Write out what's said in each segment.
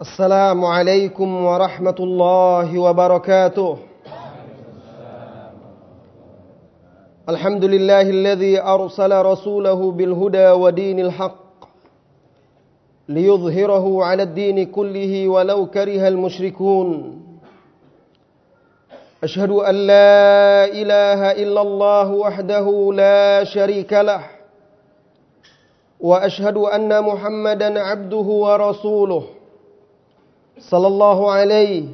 السلام عليكم ورحمة الله وبركاته. الحمد لله الذي أرسل رسوله بالهدى ودين الحق ليظهره على الدين كله ولو كره المشركون. أشهد أن لا إله إلا الله وحده لا شريك له وأشهد أن محمدا عبده ورسوله. صلى الله عليه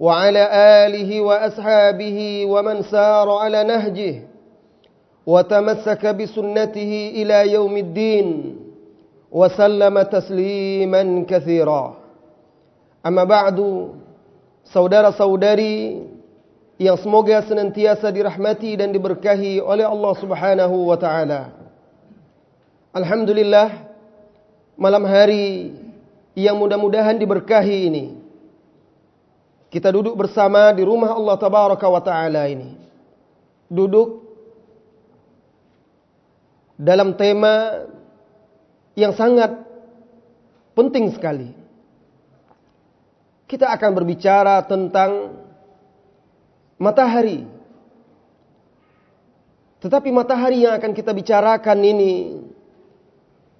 وعلى آله وأصحابه ومن سار على نهجه وتمسك بسنته إلى يوم الدين وسلم تسليما كثيرا أما بعد saudara-saudari yang semoga senantiasa dirahmati dan diberkahi oleh Allah Subhanahu wa taala. Alhamdulillah malam hari yang mudah-mudahan diberkahi ini. Kita duduk bersama di rumah Allah Tabaraka wa Ta'ala ini. Duduk dalam tema yang sangat penting sekali. Kita akan berbicara tentang matahari. Tetapi matahari yang akan kita bicarakan ini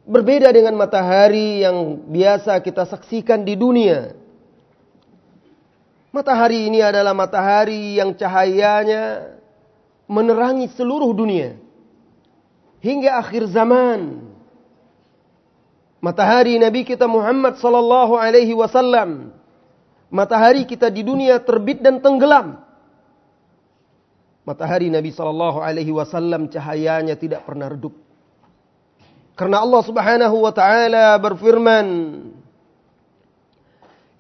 Berbeda dengan matahari yang biasa kita saksikan di dunia. Matahari ini adalah matahari yang cahayanya menerangi seluruh dunia. Hingga akhir zaman. Matahari Nabi kita Muhammad sallallahu alaihi wasallam. Matahari kita di dunia terbit dan tenggelam. Matahari Nabi sallallahu alaihi wasallam cahayanya tidak pernah redup. Karena Allah Subhanahu wa taala berfirman,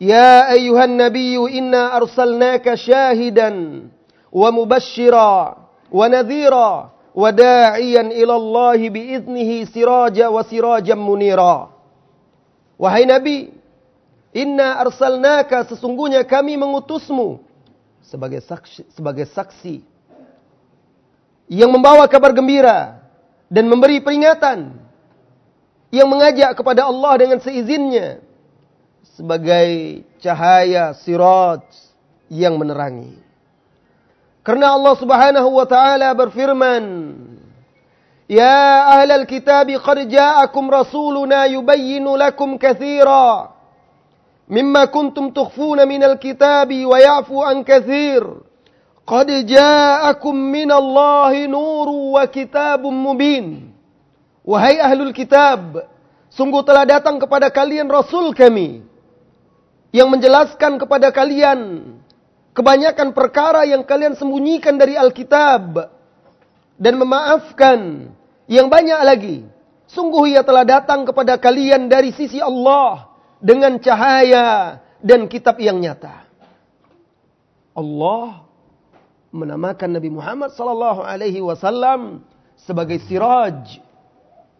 "Ya ayyuhan nabiyyu inna arsalnaka syahidan wa mubashshira wa nadhira wa da'iyan ila Allah biiznihi siraja wa sirajan munira." Wahai Nabi, inna arsalnaka sesungguhnya kami mengutusmu sebagai saksi, sebagai saksi yang membawa kabar gembira dan memberi peringatan yang mengajak kepada Allah dengan seizinnya sebagai cahaya sirat yang menerangi. Karena Allah Subhanahu wa taala berfirman, "Ya ahlal kitab qad ja'akum rasuluna yubayyinu lakum katsira mimma kuntum tukhfuna minal kitabi wa ya'fu an katsir." Qad ja'akum minallahi nuru wa kitabun mubin. Wahai ahlul kitab, sungguh telah datang kepada kalian Rasul kami yang menjelaskan kepada kalian kebanyakan perkara yang kalian sembunyikan dari Alkitab dan memaafkan yang banyak lagi. Sungguh ia telah datang kepada kalian dari sisi Allah dengan cahaya dan kitab yang nyata. Allah menamakan Nabi Muhammad sallallahu alaihi wasallam sebagai siraj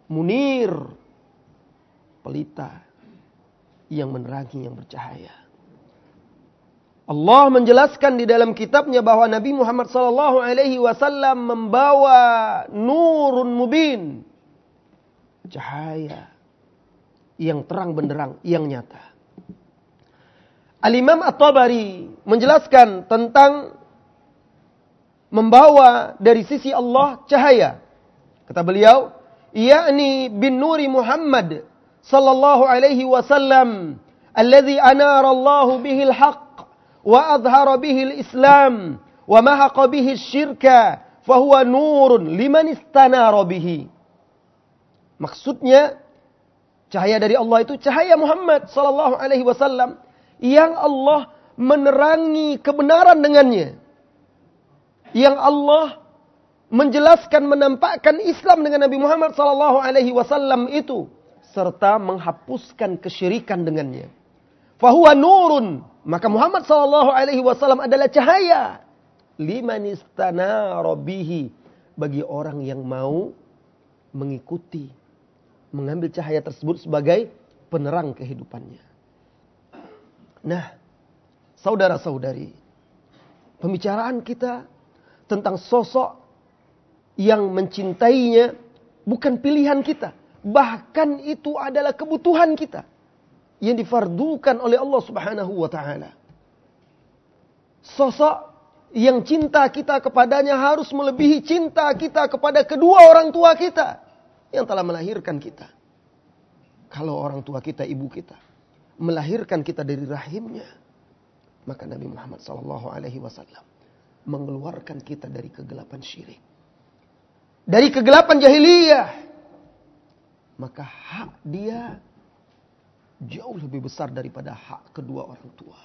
munir, pelita yang menerangi, yang bercahaya. Allah menjelaskan di dalam kitabnya bahwa Nabi Muhammad sallallahu alaihi wasallam membawa nurun mubin. Cahaya yang terang benderang, yang nyata. Al-Imam At-Tabari menjelaskan tentang membawa dari sisi Allah cahaya. Kata beliau, yakni bin nuri Muhammad sallallahu alaihi wasallam alladhi anara Allah bihi al-haq wa adhara bihi al-islam wa mahaqa bihi syirka fahuwa nurun liman istanara bihi. Maksudnya cahaya dari Allah itu cahaya Muhammad sallallahu alaihi wasallam yang Allah menerangi kebenaran dengannya. Yang Allah menjelaskan menampakkan Islam dengan Nabi Muhammad sallallahu alaihi wasallam itu serta menghapuskan kesyirikan dengannya. Fahuwa nurun, maka Muhammad sallallahu alaihi wasallam adalah cahaya liman istanara bihi bagi orang yang mau mengikuti mengambil cahaya tersebut sebagai penerang kehidupannya. Nah, saudara-saudari, Pembicaraan kita tentang sosok yang mencintainya bukan pilihan kita. Bahkan itu adalah kebutuhan kita. Yang difardukan oleh Allah subhanahu wa ta'ala. Sosok yang cinta kita kepadanya harus melebihi cinta kita kepada kedua orang tua kita. Yang telah melahirkan kita. Kalau orang tua kita, ibu kita. Melahirkan kita dari rahimnya. Maka Nabi Muhammad SAW mengeluarkan kita dari kegelapan syirik dari kegelapan jahiliyah, maka hak dia jauh lebih besar daripada hak kedua orang tua.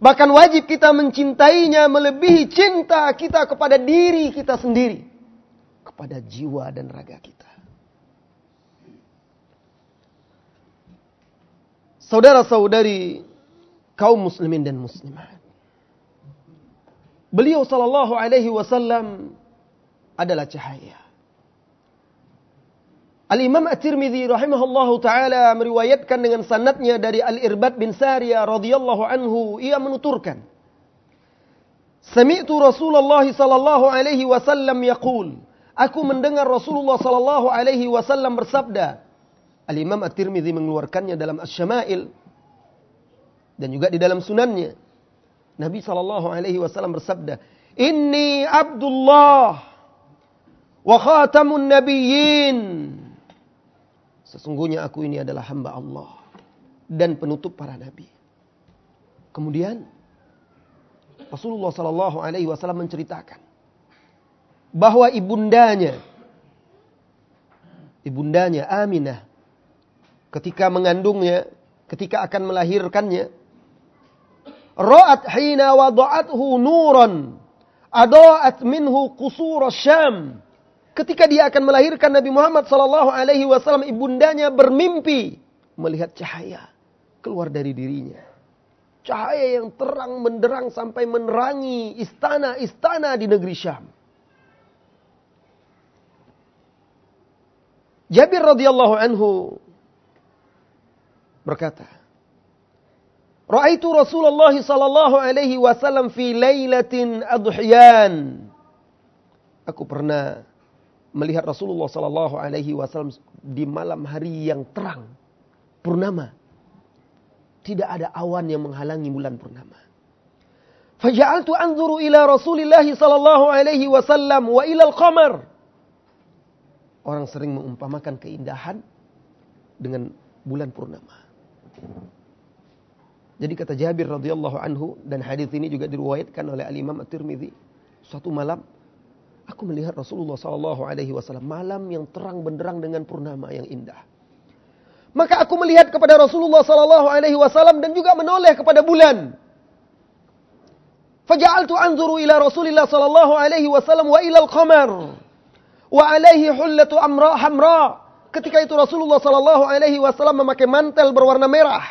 Bahkan wajib kita mencintainya melebihi cinta kita kepada diri kita sendiri. Kepada jiwa dan raga kita. Saudara-saudari kaum muslimin dan muslimat. Beliau sallallahu alaihi wasallam adalah cahaya. Al-Imam At-Tirmidzi rahimahullahu taala meriwayatkan dengan sanadnya dari Al-Irbad bin Sariyah radhiyallahu anhu ia menuturkan Sami'tu Rasulullah sallallahu alaihi wasallam yaqul. Aku mendengar Rasulullah sallallahu alaihi wasallam bersabda Al-Imam At-Tirmidzi mengeluarkannya dalam Asy-Syama'il dan juga di dalam sunannya. Nabi sallallahu alaihi wasallam bersabda Inni Abdullah wa khatamun nabiyyin. Sesungguhnya aku ini adalah hamba Allah dan penutup para nabi. Kemudian Rasulullah Shallallahu Alaihi Wasallam menceritakan bahwa ibundanya, ibundanya Aminah, ketika mengandungnya, ketika akan melahirkannya, Ra'at hina wada'athu nuran, ada'at minhu qusur syam ketika dia akan melahirkan Nabi Muhammad Sallallahu Alaihi Wasallam, ibundanya bermimpi melihat cahaya keluar dari dirinya. Cahaya yang terang menderang sampai menerangi istana-istana di negeri Syam. Jabir radhiyallahu anhu berkata, Ra'aitu Rasulullah sallallahu alaihi wasallam fi lailatin adhiyan. Aku pernah melihat Rasulullah Sallallahu Alaihi Wasallam di malam hari yang terang, purnama. Tidak ada awan yang menghalangi bulan purnama. Faja'altu anzuru ila Rasulillah sallallahu alaihi wasallam wa ila al-qamar. Orang sering mengumpamakan keindahan dengan bulan purnama. Jadi kata Jabir radhiyallahu anhu dan hadis ini juga diriwayatkan oleh Al-Imam At-Tirmizi. Suatu malam Aku melihat Rasulullah Sallallahu Alaihi Wasallam malam yang terang benderang dengan purnama yang indah. Maka aku melihat kepada Rasulullah Sallallahu Alaihi Wasallam dan juga menoleh kepada bulan. Faja'altu anzuru ila Rasulillah Sallallahu Alaihi Wasallam wa ila al-qamar wa alaihi hullatu amra hamra. Ketika itu Rasulullah Sallallahu Alaihi Wasallam memakai mantel berwarna merah.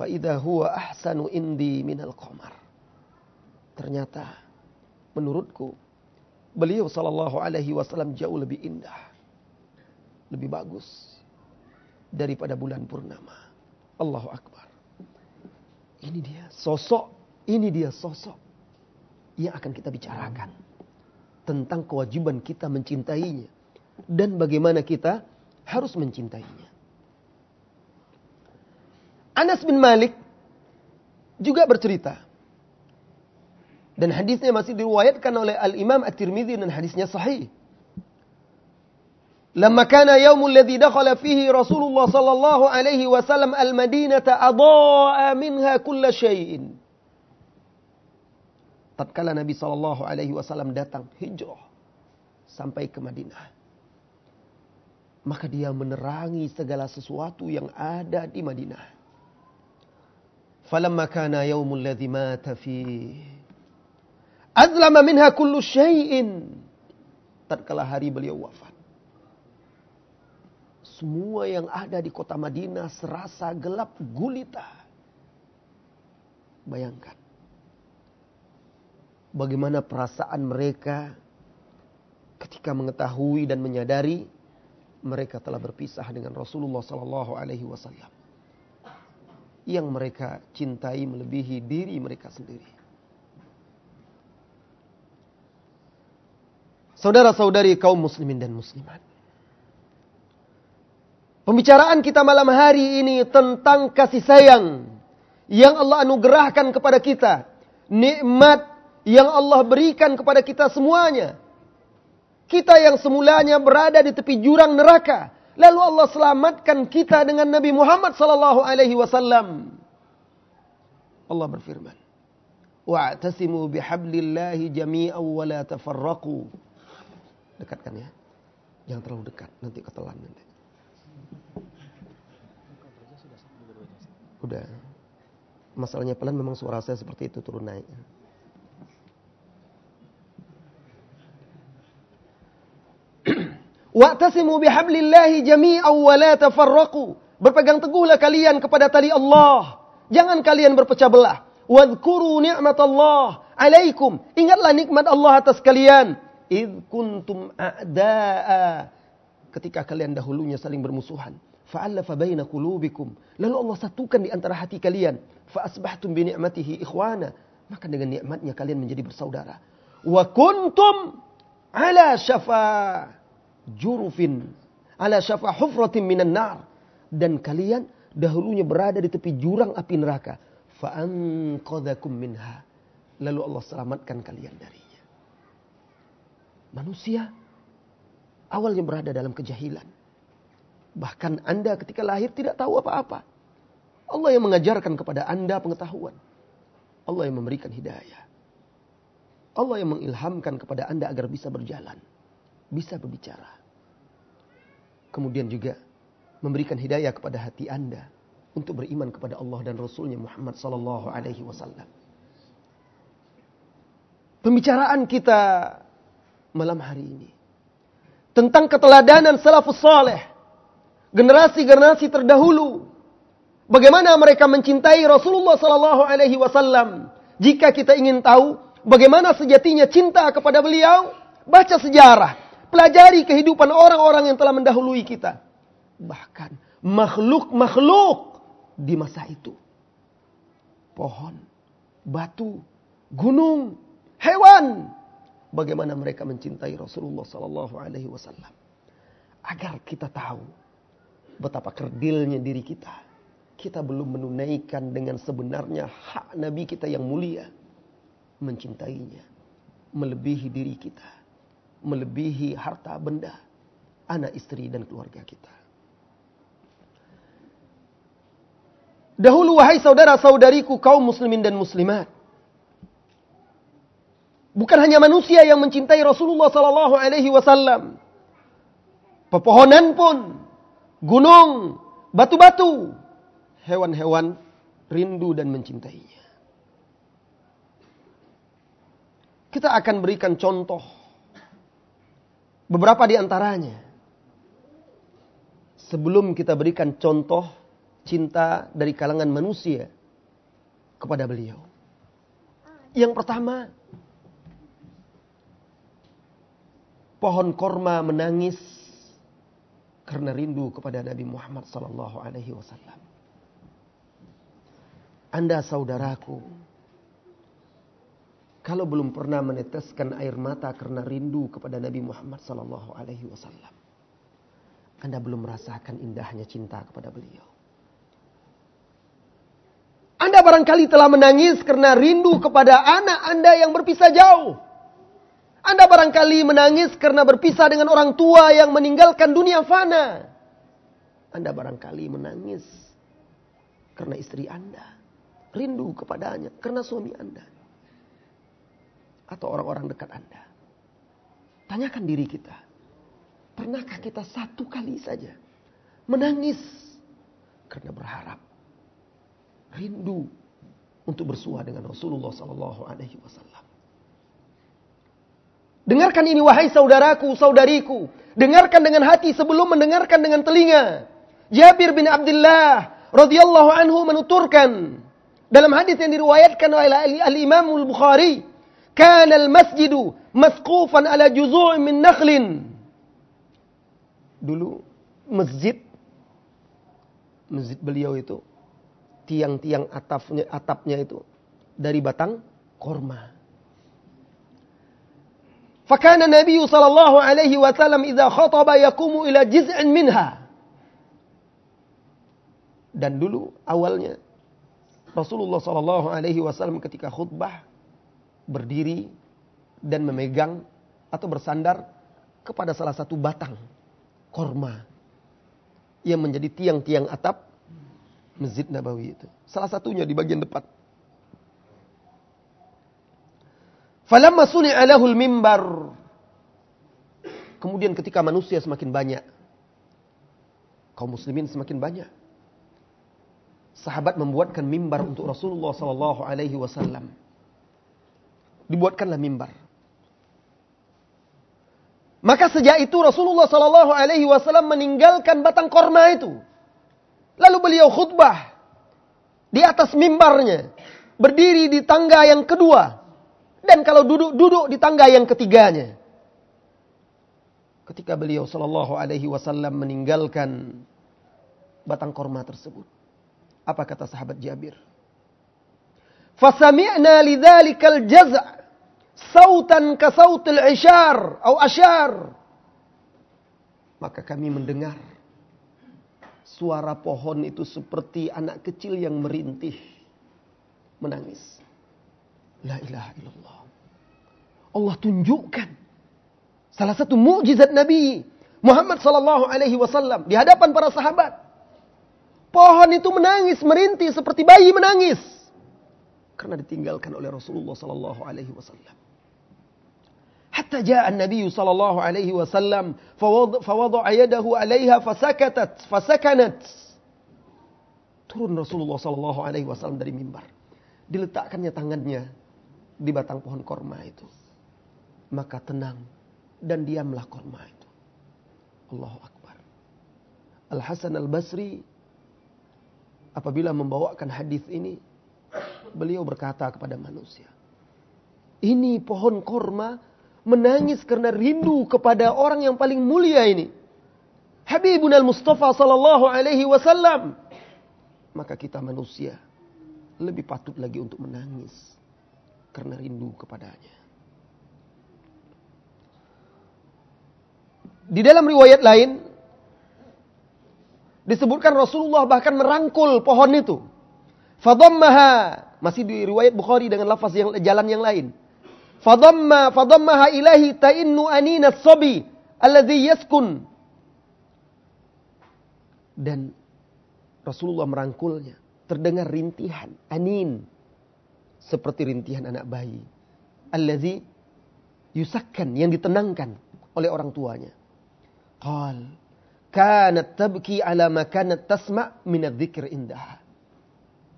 Faidah huwa ahsanu indi minal qamar. Ternyata menurutku beliau sallallahu alaihi wasallam jauh lebih indah. Lebih bagus daripada bulan purnama. Allahu akbar. Ini dia sosok, ini dia sosok yang akan kita bicarakan tentang kewajiban kita mencintainya dan bagaimana kita harus mencintainya. Anas bin Malik juga bercerita dan hadisnya masih diriwayatkan oleh Al-Imam At-Tirmidzi dan hadisnya sahih. Lama kana yaumul ladzi dakhala fihi Rasulullah sallallahu alaihi wasallam al-Madinata adaa minha kull syai'in. Tatkala Nabi sallallahu alaihi wasallam datang hijrah sampai ke Madinah. Maka dia menerangi segala sesuatu yang ada di Madinah. Falamma kana yaumul ladzi mata fihi Azlama minha kullu syai'in. Tatkala hari beliau wafat. Semua yang ada di kota Madinah serasa gelap gulita. Bayangkan. Bagaimana perasaan mereka ketika mengetahui dan menyadari mereka telah berpisah dengan Rasulullah Sallallahu Alaihi Wasallam yang mereka cintai melebihi diri mereka sendiri. Saudara-saudari kaum muslimin dan muslimat. Pembicaraan kita malam hari ini tentang kasih sayang yang Allah anugerahkan kepada kita. Nikmat yang Allah berikan kepada kita semuanya. Kita yang semulanya berada di tepi jurang neraka. Lalu Allah selamatkan kita dengan Nabi Muhammad sallallahu alaihi wasallam. Allah berfirman, "Wa'tasimu bihablillahi jami'an wa la tafarraqu." Dekatkan ya. Jangan terlalu dekat, nanti ketelan nanti. Udah. Masalahnya pelan memang suara saya seperti itu turun naik. Wa'tasimu bihablillahi jami'an wa la tafarraqu. Berpegang teguhlah kalian kepada tali Allah. Jangan kalian berpecah belah. Wadhkuru ni'mat Allah alaikum. Ingatlah nikmat Allah atas kalian. Idh kuntum a'da'a. Ketika kalian dahulunya saling bermusuhan fa'allafa baina qulubikum. Lalu Allah satukan di antara hati kalian. Fa'asbahtum bi ni'matihi ikhwana. Maka dengan nikmatnya kalian menjadi bersaudara. Wa kuntum ala syafa jurufin. Ala syafa hufratin minan nar. Dan kalian dahulunya berada di tepi jurang api neraka. Fa'anqadhakum minha. Lalu Allah selamatkan kalian darinya. Manusia awalnya berada dalam kejahilan Bahkan Anda ketika lahir tidak tahu apa-apa. Allah yang mengajarkan kepada Anda pengetahuan. Allah yang memberikan hidayah. Allah yang mengilhamkan kepada Anda agar bisa berjalan. Bisa berbicara. Kemudian juga memberikan hidayah kepada hati Anda. Untuk beriman kepada Allah dan Rasulnya Muhammad Sallallahu Alaihi Wasallam. Pembicaraan kita malam hari ini. Tentang keteladanan salafus saleh generasi-generasi terdahulu. Bagaimana mereka mencintai Rasulullah sallallahu alaihi wasallam? Jika kita ingin tahu bagaimana sejatinya cinta kepada beliau, baca sejarah, pelajari kehidupan orang-orang yang telah mendahului kita. Bahkan makhluk-makhluk di masa itu. Pohon, batu, gunung, hewan. Bagaimana mereka mencintai Rasulullah sallallahu alaihi wasallam. Agar kita tahu betapa kerdilnya diri kita. Kita belum menunaikan dengan sebenarnya hak Nabi kita yang mulia. Mencintainya. Melebihi diri kita. Melebihi harta benda. Anak istri dan keluarga kita. Dahulu wahai saudara-saudariku kaum muslimin dan muslimat. Bukan hanya manusia yang mencintai Rasulullah sallallahu alaihi wasallam. Pepohonan pun gunung, batu-batu, hewan-hewan rindu dan mencintainya. Kita akan berikan contoh beberapa di antaranya. Sebelum kita berikan contoh cinta dari kalangan manusia kepada beliau. Yang pertama, pohon korma menangis karena rindu kepada Nabi Muhammad sallallahu alaihi wasallam. Anda saudaraku, kalau belum pernah meneteskan air mata karena rindu kepada Nabi Muhammad sallallahu alaihi wasallam, Anda belum merasakan indahnya cinta kepada beliau. Anda barangkali telah menangis karena rindu kepada anak Anda yang berpisah jauh. Anda barangkali menangis karena berpisah dengan orang tua yang meninggalkan dunia fana. Anda barangkali menangis karena istri Anda. Rindu kepadanya karena suami Anda. Atau orang-orang dekat Anda. Tanyakan diri kita. Pernahkah kita satu kali saja menangis karena berharap rindu untuk bersua dengan Rasulullah Sallallahu Alaihi Wasallam. Dengarkan ini wahai saudaraku, saudariku. Dengarkan dengan hati sebelum mendengarkan dengan telinga. Jabir bin Abdullah radhiyallahu anhu menuturkan dalam hadis yang diriwayatkan oleh al-Imam al-Bukhari, "Kana al-masjidu masqufan ala juzu' min nakhlin." Dulu masjid masjid beliau itu tiang-tiang atapnya atapnya itu dari batang korma. Fakana Nabi sallallahu alaihi wasallam idza khataba yakumu ila jiz'in minha. Dan dulu awalnya Rasulullah sallallahu alaihi wasallam ketika khutbah berdiri dan memegang atau bersandar kepada salah satu batang korma yang menjadi tiang-tiang atap Masjid Nabawi itu. Salah satunya di bagian depan. Falamma suni'a lahul mimbar. Kemudian ketika manusia semakin banyak. Kaum muslimin semakin banyak. Sahabat membuatkan mimbar untuk Rasulullah sallallahu alaihi wasallam. Dibuatkanlah mimbar. Maka sejak itu Rasulullah sallallahu alaihi wasallam meninggalkan batang korma itu. Lalu beliau khutbah di atas mimbarnya, berdiri di tangga yang kedua dan kalau duduk-duduk di tangga yang ketiganya. Ketika beliau Shallallahu Alaihi Wasallam meninggalkan batang korma tersebut, apa kata sahabat Jabir? Fasami'na lidzalikal jaz' sautan ka sautil isyar atau asyar. Maka kami mendengar suara pohon itu seperti anak kecil yang merintih menangis. La ilaha illallah. Allah tunjukkan salah satu mukjizat Nabi Muhammad sallallahu alaihi wasallam di hadapan para sahabat. Pohon itu menangis, merintih seperti bayi menangis karena ditinggalkan oleh Rasulullah sallallahu alaihi wasallam. Hatta jaa Nabi sallallahu alaihi wasallam fawada'a yadahu 'alaiha fasakatat fasakanat. Turun Rasulullah sallallahu alaihi wasallam dari mimbar. Diletakkannya tangannya di batang pohon korma itu maka tenang dan diamlah korma itu. Allahu Akbar. Al Hasan Al Basri apabila membawakan hadis ini, beliau berkata kepada manusia, ini pohon korma menangis karena rindu kepada orang yang paling mulia ini. Habibun al Mustafa sallallahu alaihi wasallam. Maka kita manusia lebih patut lagi untuk menangis karena rindu kepadanya. Di dalam riwayat lain disebutkan Rasulullah bahkan merangkul pohon itu. Fadammaha masih di riwayat Bukhari dengan lafaz yang jalan yang lain. Fadamma fadammaha ilahi ta'innu anina sabi alladhi yaskun. Dan Rasulullah merangkulnya. Terdengar rintihan, anin. Seperti rintihan anak bayi. Alladhi yusakkan, yang ditenangkan oleh orang tuanya. Qal kanat tabki ala ma kanat tasma' min dzikr indah.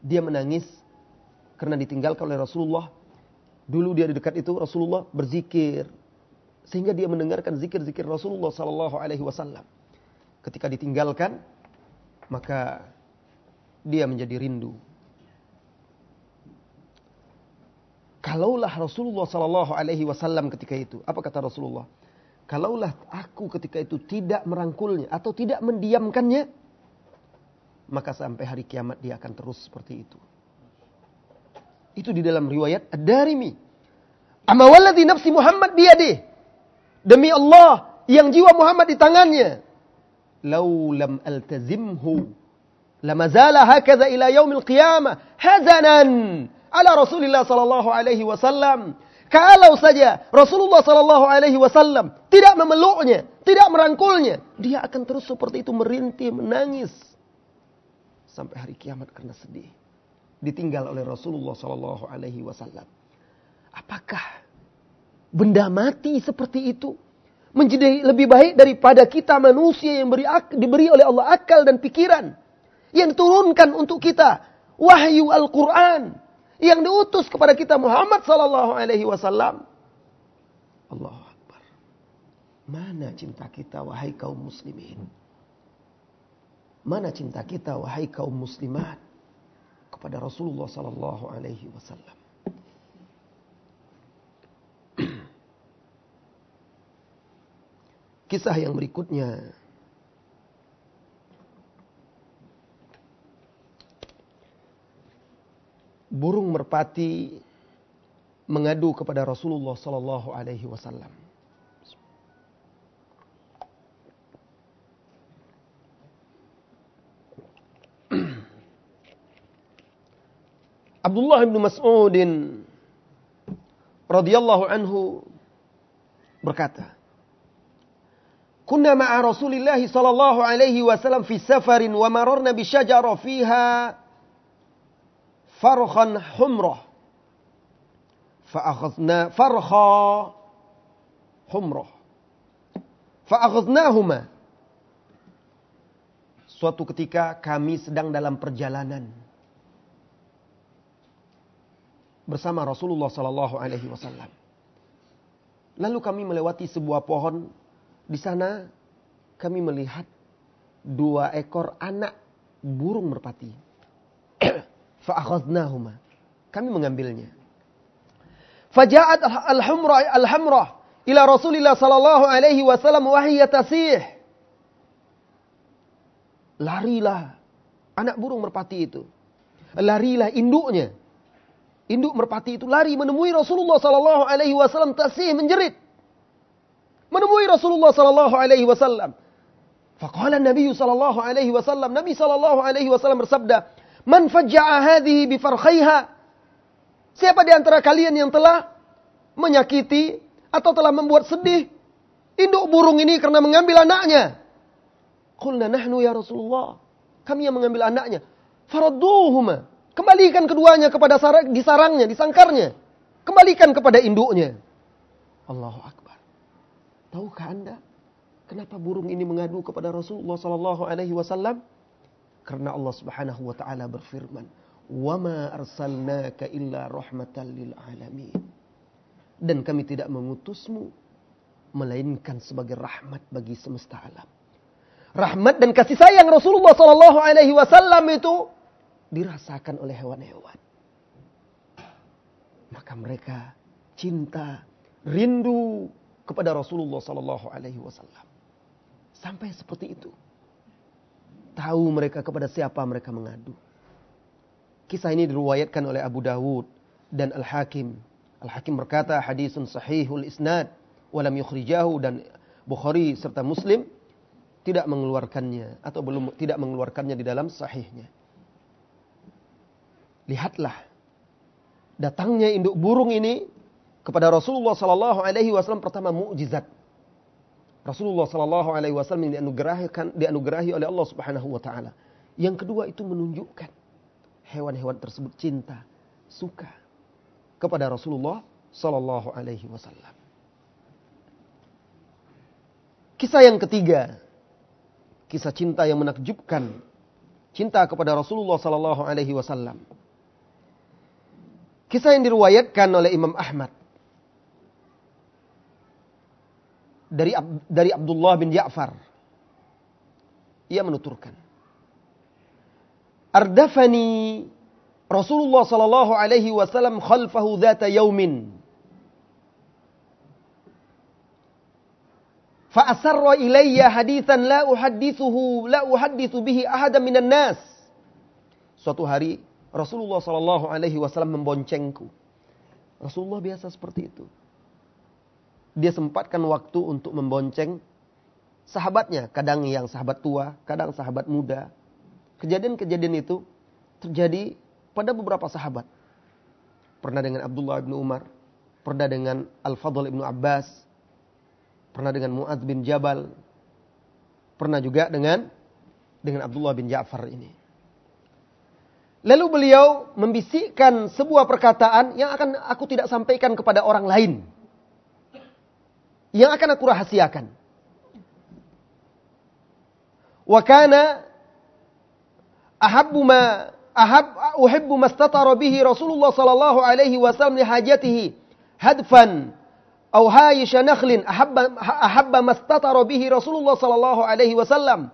Dia menangis karena ditinggalkan oleh Rasulullah. Dulu dia di dekat itu Rasulullah berzikir sehingga dia mendengarkan zikir-zikir Rasulullah sallallahu alaihi wasallam. Ketika ditinggalkan maka dia menjadi rindu. Kalaulah Rasulullah sallallahu alaihi wasallam ketika itu, apa kata Rasulullah? Kalaulah aku ketika itu tidak merangkulnya atau tidak mendiamkannya, maka sampai hari kiamat dia akan terus seperti itu. Itu di dalam riwayat Ad-Darimi. Amma walladhi nafsi Muhammad biyadih. Demi Allah yang jiwa Muhammad di tangannya. Lau lam altazimhu lama zala hakadha ila yaumil qiyamah hazanan ala Rasulillah sallallahu alaihi wasallam kalau saja Rasulullah Sallallahu Alaihi Wasallam tidak memeluknya, tidak merangkulnya, dia akan terus seperti itu merintih, menangis sampai hari kiamat karena sedih. Ditinggal oleh Rasulullah Sallallahu Alaihi Wasallam. Apakah benda mati seperti itu menjadi lebih baik daripada kita manusia yang beri, diberi oleh Allah akal dan pikiran yang diturunkan untuk kita wahyu Al-Quran yang diutus kepada kita Muhammad sallallahu alaihi wasallam. Allahu akbar. Mana cinta kita wahai kaum muslimin? Mana cinta kita wahai kaum muslimat kepada Rasulullah sallallahu alaihi wasallam? Kisah yang berikutnya burung merpati mengadu kepada Rasulullah Sallallahu Alaihi Wasallam. Abdullah bin Mas'udin radhiyallahu anhu berkata, "Kunna ma'a Rasulillah sallallahu alaihi wasallam fi safarin wa mararna bi syajara fiha farkhan humrah. Fa'akhadna farkha humrah. Fa'akhadnahuma. Suatu ketika kami sedang dalam perjalanan bersama Rasulullah sallallahu alaihi wasallam. Lalu kami melewati sebuah pohon di sana kami melihat dua ekor anak burung merpati. Fa'akhadnahuma. Kami mengambilnya. Faja'at al-hamra ila Rasulillah sallallahu alaihi wasallam wa hiya tasih. Larilah anak burung merpati itu. Larilah induknya. Induk merpati itu lari menemui Rasulullah sallallahu alaihi wasallam tasih menjerit menemui Rasulullah sallallahu alaihi wasallam. Faqala Nabi sallallahu alaihi wasallam, Nabi sallallahu alaihi wasallam bersabda, "Man fajja'a hadhihi bi farkhaiha?" Siapa di antara kalian yang telah menyakiti atau telah membuat sedih induk burung ini karena mengambil anaknya? Qulna nahnu ya Rasulullah. Kami yang mengambil anaknya. Faradduhuma. Kembalikan keduanya kepada sarang, di sarangnya, di sangkarnya. Kembalikan kepada induknya. Allahu Akbar. Tahukah Anda kenapa burung ini mengadu kepada Rasulullah sallallahu alaihi wasallam? Karena Allah Subhanahu wa taala berfirman, "Wa ma arsalnaka illa rahmatan lil alamin." Dan kami tidak mengutusmu melainkan sebagai rahmat bagi semesta alam. Rahmat dan kasih sayang Rasulullah sallallahu alaihi wasallam itu dirasakan oleh hewan-hewan. Maka mereka cinta, rindu kepada Rasulullah Sallallahu Alaihi Wasallam. Sampai seperti itu. Tahu mereka kepada siapa mereka mengadu. Kisah ini diruwayatkan oleh Abu Dawud dan Al-Hakim. Al-Hakim berkata hadisun sahihul isnad. Walam yukhrijahu dan Bukhari serta Muslim tidak mengeluarkannya atau belum tidak mengeluarkannya di dalam sahihnya. Lihatlah datangnya induk burung ini kepada Rasulullah Sallallahu Alaihi Wasallam pertama mukjizat. Rasulullah Sallallahu Alaihi Wasallam dianugerahikan dianugerahi oleh Allah Subhanahu Wa Taala. Yang kedua itu menunjukkan hewan-hewan tersebut cinta, suka kepada Rasulullah Sallallahu Alaihi Wasallam. Kisah yang ketiga, kisah cinta yang menakjubkan, cinta kepada Rasulullah Sallallahu Alaihi Wasallam. Kisah yang diriwayatkan oleh Imam Ahmad dari dari Abdullah bin Ja'far. Ia menuturkan. Ardafani Rasulullah sallallahu alaihi wasallam khalfahu dhata yaumin. Fa'asarra ilayya hadithan la uhaddithuhu la uhaddithu bihi ahadan minan nas. Suatu hari Rasulullah sallallahu alaihi wasallam memboncengku. Rasulullah biasa seperti itu dia sempatkan waktu untuk membonceng sahabatnya. Kadang yang sahabat tua, kadang sahabat muda. Kejadian-kejadian itu terjadi pada beberapa sahabat. Pernah dengan Abdullah bin Umar, pernah dengan Al-Fadl bin Abbas, pernah dengan Mu'ad bin Jabal, pernah juga dengan dengan Abdullah bin Ja'far ini. Lalu beliau membisikkan sebuah perkataan yang akan aku tidak sampaikan kepada orang lain yang akan aku rahasiakan. Wa kana ahabbu ma ahab uhibbu mastatara bihi Rasulullah sallallahu alaihi wasallam li hajatihi hadfan aw hayish nakhlin ahabba ahabba mastatara bihi Rasulullah sallallahu alaihi wasallam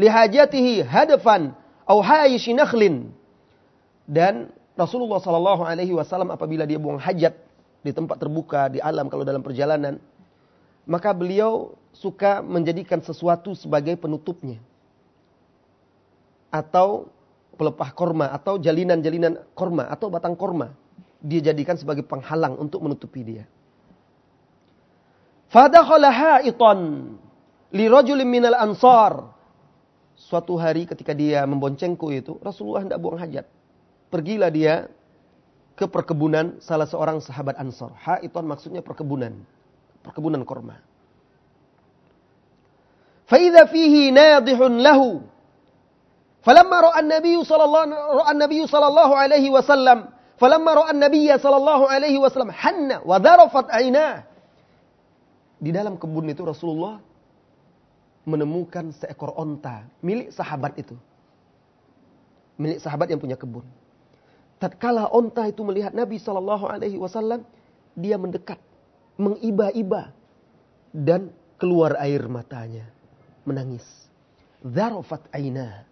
li hajatihi hadfan aw hayish nakhlin dan Rasulullah sallallahu alaihi wasallam apabila dia buang hajat di tempat terbuka di alam kalau dalam perjalanan maka beliau suka menjadikan sesuatu sebagai penutupnya. Atau pelepah korma, atau jalinan-jalinan korma, atau batang korma. Dia jadikan sebagai penghalang untuk menutupi dia. Fadakhala ha'itan li rajulin minal ansar. Suatu hari ketika dia memboncengku itu, Rasulullah hendak buang hajat. Pergilah dia ke perkebunan salah seorang sahabat Ansor. Haiton maksudnya perkebunan. Perkebunan korma. Faidha fihi nadihun lahu. Falamma ra'a an-nabiy sallallahu ra'a an-nabiy sallallahu alaihi wasallam, falamma ra'a an-nabiy sallallahu alaihi wasallam hanna wa dharafat. Di dalam kebun itu Rasulullah menemukan seekor onta milik sahabat itu. Milik sahabat yang punya kebun. Tatkala onta itu melihat Nabi Shallallahu Alaihi Wasallam, dia mendekat, mengiba-iba, dan keluar air matanya, menangis. Zarofat aina.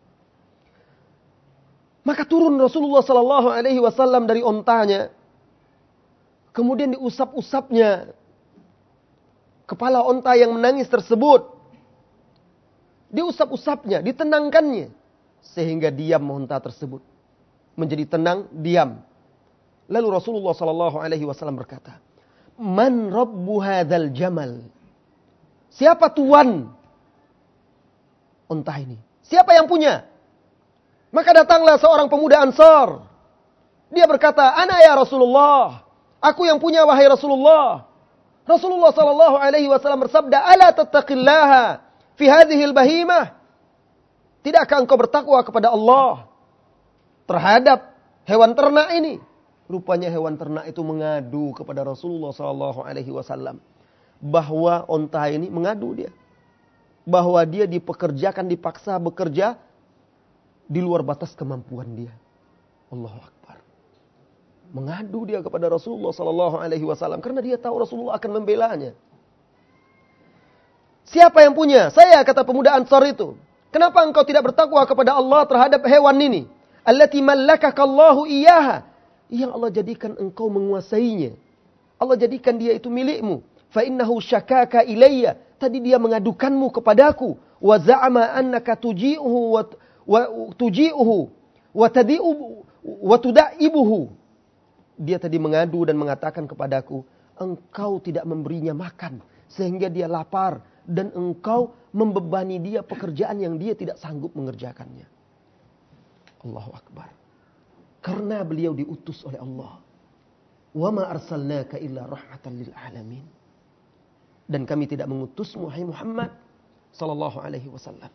Maka turun Rasulullah Shallallahu Alaihi Wasallam dari ontanya, kemudian diusap-usapnya kepala onta yang menangis tersebut. Diusap-usapnya, ditenangkannya, sehingga diam onta tersebut menjadi tenang, diam. Lalu Rasulullah Sallallahu Alaihi Wasallam berkata, Man Rabbu hadal jamal? Siapa tuan unta ini? Siapa yang punya? Maka datanglah seorang pemuda Ansar. Dia berkata, Ana ya Rasulullah. Aku yang punya wahai Rasulullah. Rasulullah sallallahu alaihi wasallam bersabda, "Ala tattaqillaha fi hadhihi al-bahimah?" Tidakkah engkau bertakwa kepada Allah terhadap hewan ternak ini. Rupanya hewan ternak itu mengadu kepada Rasulullah Shallallahu Alaihi Wasallam bahwa onta ini mengadu dia, bahwa dia dipekerjakan, dipaksa bekerja di luar batas kemampuan dia. Allahu Akbar. Mengadu dia kepada Rasulullah Shallallahu Alaihi Wasallam karena dia tahu Rasulullah akan membelanya. Siapa yang punya? Saya kata pemuda Ansar itu. Kenapa engkau tidak bertakwa kepada Allah terhadap hewan ini? allati mallakakallahu iyaha yang Allah jadikan engkau menguasainya. Allah jadikan dia itu milikmu. Fa innahu syakaka ilayya. Tadi dia mengadukanmu kepadaku. Wa za'ama annaka tuji'uhu wa, wa tuji'uhu wa tadi'u wa tuda'ibuhu. Dia tadi mengadu dan mengatakan kepadaku, engkau tidak memberinya makan sehingga dia lapar dan engkau membebani dia pekerjaan yang dia tidak sanggup mengerjakannya. Allahu Akbar. Karena beliau diutus oleh Allah. Wa ma arsalnaka illa rahmatan lil alamin. Dan kami tidak mengutusmu hai Muhammad sallallahu alaihi wasallam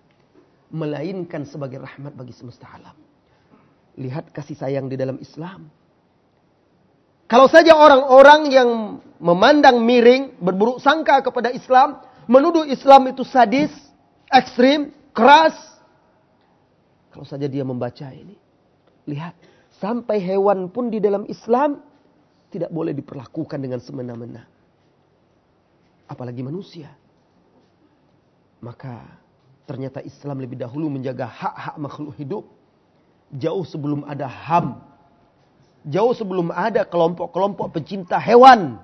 melainkan sebagai rahmat bagi semesta alam. Lihat kasih sayang di dalam Islam. Kalau saja orang-orang yang memandang miring, berburuk sangka kepada Islam, menuduh Islam itu sadis, ekstrim, keras, kalau saja dia membaca ini. Lihat, sampai hewan pun di dalam Islam tidak boleh diperlakukan dengan semena-mena. Apalagi manusia. Maka ternyata Islam lebih dahulu menjaga hak-hak makhluk hidup. Jauh sebelum ada HAM. Jauh sebelum ada kelompok-kelompok pecinta hewan.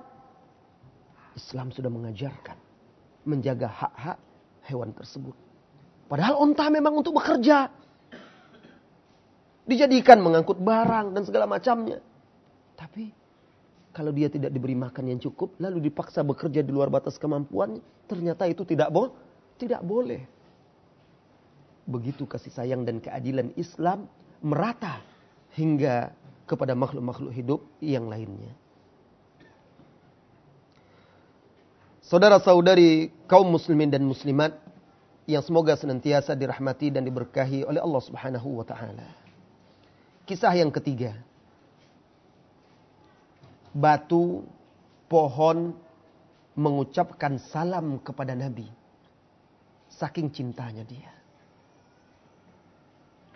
Islam sudah mengajarkan menjaga hak-hak hewan tersebut. Padahal onta memang untuk bekerja. Dijadikan mengangkut barang dan segala macamnya. Tapi kalau dia tidak diberi makan yang cukup, lalu dipaksa bekerja di luar batas kemampuannya, ternyata itu tidak bo tidak boleh. Begitu kasih sayang dan keadilan Islam merata hingga kepada makhluk-makhluk hidup yang lainnya. Saudara-saudari kaum muslimin dan muslimat yang semoga senantiasa dirahmati dan diberkahi oleh Allah Subhanahu wa taala. Kisah yang ketiga. Batu, pohon mengucapkan salam kepada Nabi. Saking cintanya dia.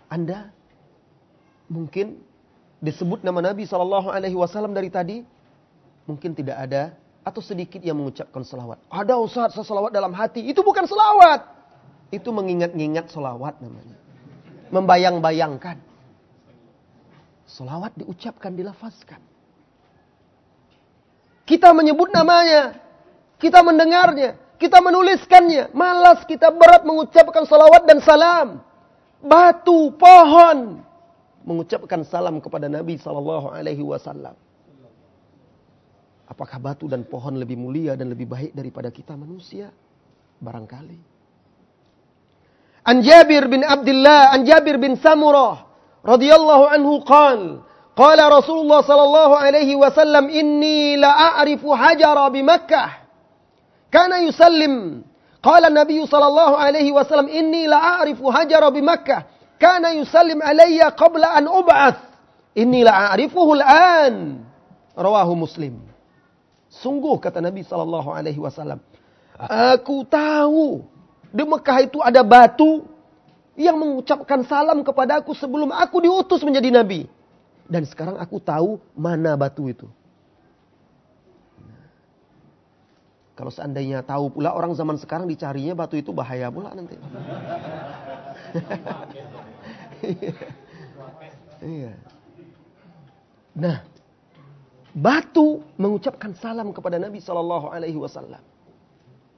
Anda mungkin disebut nama Nabi Shallallahu Alaihi Wasallam dari tadi, mungkin tidak ada atau sedikit yang mengucapkan selawat. Ada Ustaz selawat dalam hati. Itu bukan selawat. Itu mengingat-ingat selawat namanya. Membayang-bayangkan. Salawat diucapkan, dilafazkan. Kita menyebut namanya. Kita mendengarnya. Kita menuliskannya. Malas kita berat mengucapkan salawat dan salam. Batu, pohon. Mengucapkan salam kepada Nabi Sallallahu Alaihi Wasallam. Apakah batu dan pohon lebih mulia dan lebih baik daripada kita manusia? Barangkali. An Jabir bin Abdullah, An Jabir bin Samurah radhiyallahu anhu qal Qala Rasulullah sallallahu alaihi wasallam inni la a'rifu hajara bi Makkah. Kana yusallim. Qala Nabi sallallahu alaihi wasallam inni la a'rifu hajara bi Makkah. Kana yusallim alayya qabla an ub'ath. Inni la a'rifuhu al-an. Rawahu Muslim. Sungguh kata Nabi sallallahu alaihi wasallam, aku tahu di Mekah itu ada batu yang mengucapkan salam kepadaku sebelum aku diutus menjadi nabi. Dan sekarang aku tahu mana batu itu. Kalau seandainya tahu pula orang zaman sekarang dicarinya batu itu bahaya pula nanti. iya. Nah, batu mengucapkan salam kepada Nabi Shallallahu Alaihi Wasallam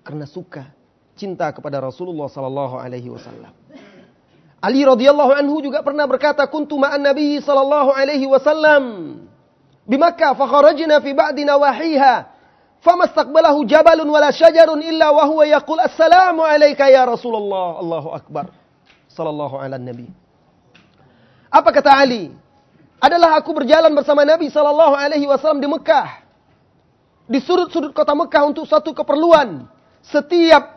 karena suka cinta kepada Rasulullah Sallallahu Alaihi Wasallam. Ali radhiyallahu anhu juga pernah berkata, "Kuntu ma'an Nabi sallallahu alaihi wasallam di Makkah fa kharajna fi ba'di nawahiha famastaqbalahu jabalun wala syajarun illa wa huwa yaqul assalamu alayka ya Rasulullah." Allahu akbar. Sallallahu ala nabi. Apa kata Ali? Adalah aku berjalan bersama Nabi sallallahu alaihi wasallam di Mekah. Di sudut-sudut kota Mekah untuk satu keperluan. Setiap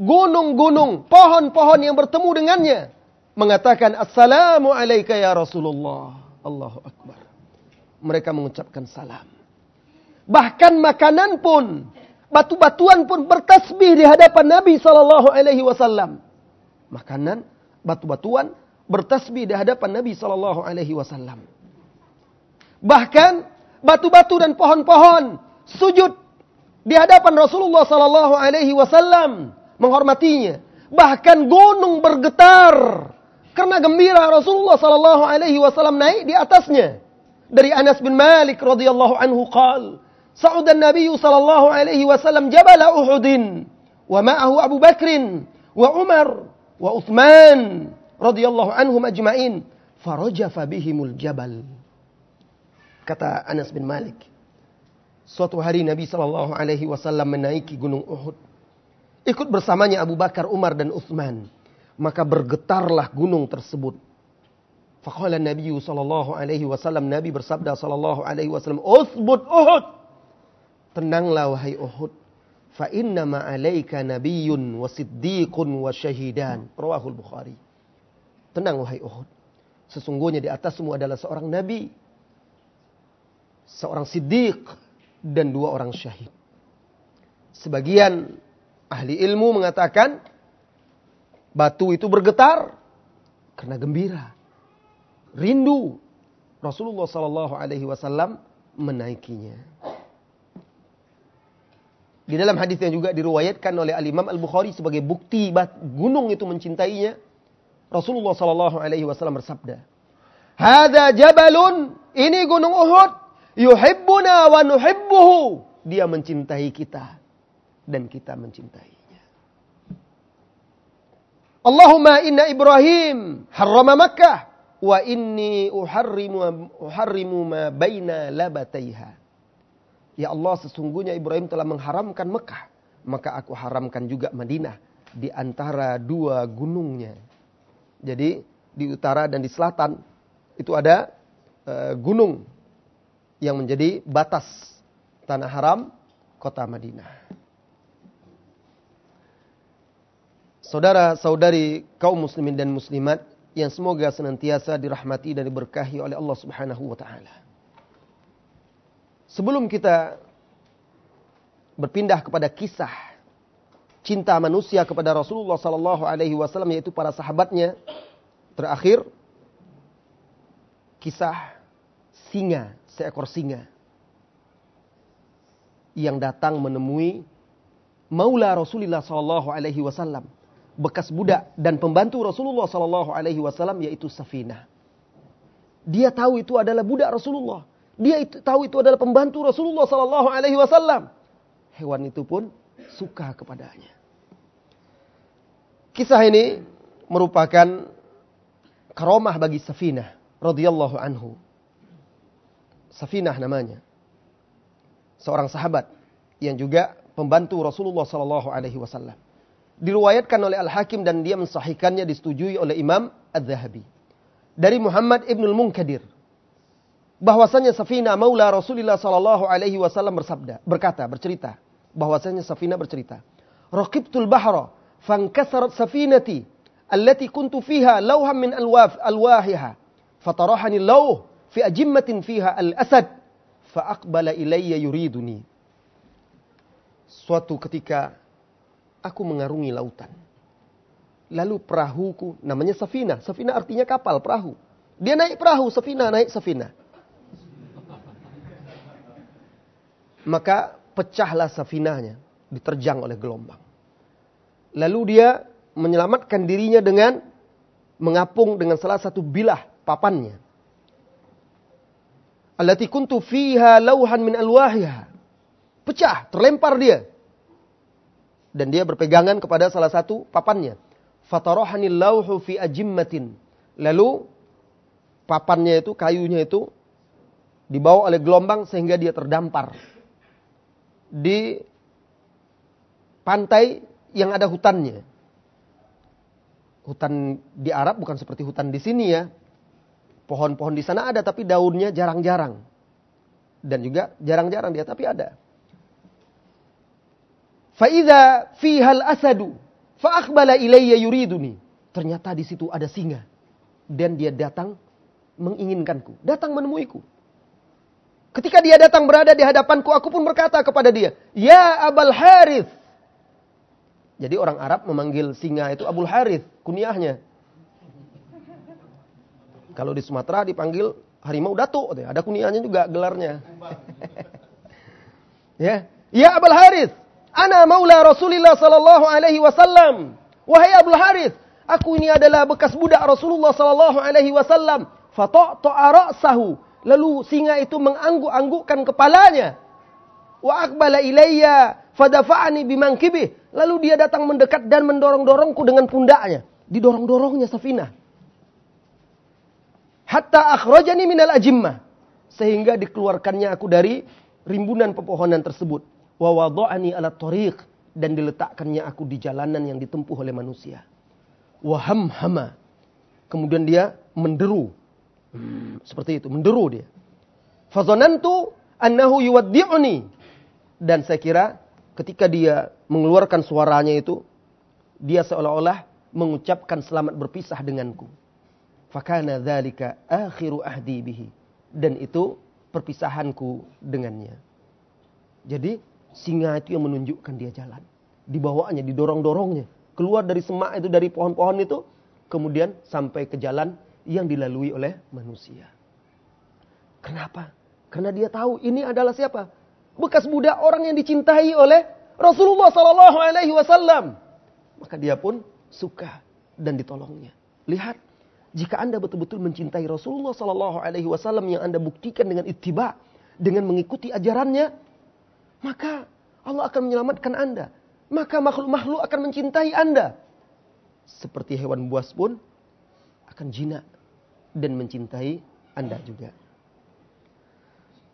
gunung-gunung, pohon-pohon yang bertemu dengannya mengatakan assalamu alayka ya Rasulullah. Allahu akbar. Mereka mengucapkan salam. Bahkan makanan pun, batu-batuan pun bertasbih di hadapan Nabi sallallahu alaihi wasallam. Makanan, batu-batuan bertasbih di hadapan Nabi sallallahu alaihi wasallam. Bahkan batu-batu dan pohon-pohon sujud di hadapan Rasulullah sallallahu alaihi wasallam menghormatinya. Bahkan gunung bergetar karena gembira Rasulullah sallallahu alaihi wasallam naik di atasnya. Dari Anas bin Malik radhiyallahu anhu qal, Sa'udan Nabi sallallahu alaihi wasallam Jabal Uhudin wa ma'ahu Abu Bakrin wa Umar wa Uthman radhiyallahu anhum ajma'in farajafa bihimul jabal. Kata Anas bin Malik. Suatu hari Nabi sallallahu alaihi wasallam menaiki gunung Uhud Ikut bersamanya Abu Bakar, Umar dan Uthman. Maka bergetarlah gunung tersebut. Faqala Nabi sallallahu alaihi wasallam Nabi bersabda sallallahu alaihi wasallam, "Uthbut Uhud." Tenanglah wahai Uhud. Fa inna ma alaika nabiyyun wa siddiqun wa syahidan. Rawahul Bukhari. Tenang wahai Uhud. Sesungguhnya di atasmu adalah seorang nabi, seorang siddiq dan dua orang syahid. Sebagian Ahli ilmu mengatakan batu itu bergetar karena gembira, rindu Rasulullah Sallallahu Alaihi Wasallam menaikinya. Di dalam hadis yang juga diriwayatkan oleh Al Imam Al Bukhari sebagai bukti gunung itu mencintainya, Rasulullah Sallallahu Alaihi Wasallam bersabda, "Hada jabalun, ini gunung Uhud, yuhibbuna wa nuhibbuhu." Dia mencintai kita dan kita mencintainya. Allahumma inna Ibrahim harrama Makkah wa inni uharrimu uharrimu ma baina labataiha. Ya Allah sesungguhnya Ibrahim telah mengharamkan Mekah, maka aku haramkan juga Madinah di antara dua gunungnya. Jadi di utara dan di selatan itu ada uh, gunung yang menjadi batas tanah haram kota Madinah. Saudara-saudari kaum muslimin dan muslimat yang semoga senantiasa dirahmati dan diberkahi oleh Allah Subhanahu wa taala. Sebelum kita berpindah kepada kisah cinta manusia kepada Rasulullah sallallahu alaihi wasallam yaitu para sahabatnya, terakhir kisah singa, seekor singa yang datang menemui Maula Rasulullah sallallahu alaihi wasallam bekas budak dan pembantu Rasulullah Sallallahu Alaihi Wasallam yaitu Safina. Dia tahu itu adalah budak Rasulullah. Dia itu, tahu itu adalah pembantu Rasulullah Sallallahu Alaihi Wasallam. Hewan itu pun suka kepadanya. Kisah ini merupakan karomah bagi Safinah radhiyallahu anhu. Safinah namanya. Seorang sahabat yang juga pembantu Rasulullah sallallahu alaihi wasallam diriwayatkan oleh Al-Hakim dan dia mensahihkannya disetujui oleh Imam Az-Zahabi. Dari Muhammad Ibn Munkadir. bahwasanya Safina Maula Rasulullah sallallahu alaihi wasallam bersabda, berkata, bercerita bahwasanya Safina bercerita, "Raqibtul bahra fankasarat safinati allati kuntu fiha lawhan min alwaf alwahiha fatarahani lawh fi ajimmatin fiha al-asad fa aqbala ilayya yuriduni." Suatu ketika aku mengarungi lautan. Lalu perahuku namanya Safina. Safina artinya kapal, perahu. Dia naik perahu, Safina naik Safina. Maka pecahlah safinahnya, diterjang oleh gelombang. Lalu dia menyelamatkan dirinya dengan mengapung dengan salah satu bilah papannya. Allati fiha lauhan min alwahiha. Pecah, terlempar dia. Dan dia berpegangan kepada salah satu papannya. Fatarohani lauhu fi ajimmatin. Lalu papannya itu, kayunya itu dibawa oleh gelombang sehingga dia terdampar di pantai yang ada hutannya. Hutan di Arab bukan seperti hutan di sini ya. Pohon-pohon di sana ada tapi daunnya jarang-jarang. Dan juga jarang-jarang dia tapi ada. Faiza fihal asadu fa'akbala ilayya yuriduni. Ternyata di situ ada singa dan dia datang menginginkanku, datang menemuiku. Ketika dia datang berada di hadapanku, aku pun berkata kepada dia, Ya Abul Harith. Jadi orang Arab memanggil singa itu Abul Harith, kunyahnya. Kalau di Sumatera dipanggil harimau datuk, ada kunyahnya juga gelarnya. ya, ya Abul Harith, ana maula Rasulullah sallallahu alaihi wasallam. Wahai Abul Harith, aku ini adalah bekas budak Rasulullah sallallahu alaihi wasallam. Fata'ta'a ra'sahu Lalu singa itu mengangguk-anggukkan kepalanya. Wa akbala ilayya fadafa'ani bimangkibih. Lalu dia datang mendekat dan mendorong-dorongku dengan pundaknya. Didorong-dorongnya Safina. Hatta akhrajani minal ajimmah. Sehingga dikeluarkannya aku dari rimbunan pepohonan tersebut. Wa ala tariq. Dan diletakkannya aku di jalanan yang ditempuh oleh manusia. Waham hama. Kemudian dia menderu seperti itu, menderu dia. Fazonantu annahu yuwaddi'uni. Dan saya kira ketika dia mengeluarkan suaranya itu, dia seolah-olah mengucapkan selamat berpisah denganku. Fakana dzalika akhiru ahdi bihi. Dan itu perpisahanku dengannya. Jadi singa itu yang menunjukkan dia jalan. Dibawanya, didorong-dorongnya. Keluar dari semak itu, dari pohon-pohon itu. Kemudian sampai ke jalan yang dilalui oleh manusia. Kenapa? Karena dia tahu ini adalah siapa? Bekas budak orang yang dicintai oleh Rasulullah Sallallahu Alaihi Wasallam. Maka dia pun suka dan ditolongnya. Lihat, jika anda betul-betul mencintai Rasulullah Sallallahu Alaihi Wasallam yang anda buktikan dengan ittiba, dengan mengikuti ajarannya, maka Allah akan menyelamatkan anda. Maka makhluk-makhluk akan mencintai anda. Seperti hewan buas pun akan jinak dan mencintai Anda juga.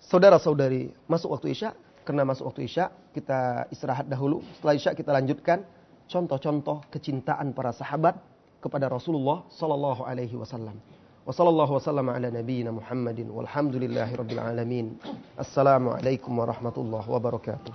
Saudara-saudari, masuk waktu Isya, karena masuk waktu Isya, kita istirahat dahulu. Setelah Isya kita lanjutkan contoh-contoh kecintaan para sahabat kepada Rasulullah sallallahu alaihi wasallam. وصلى الله وسلم على نبينا محمد والحمد لله رب العالمين. السلام عليكم ورحمة الله وبركاته.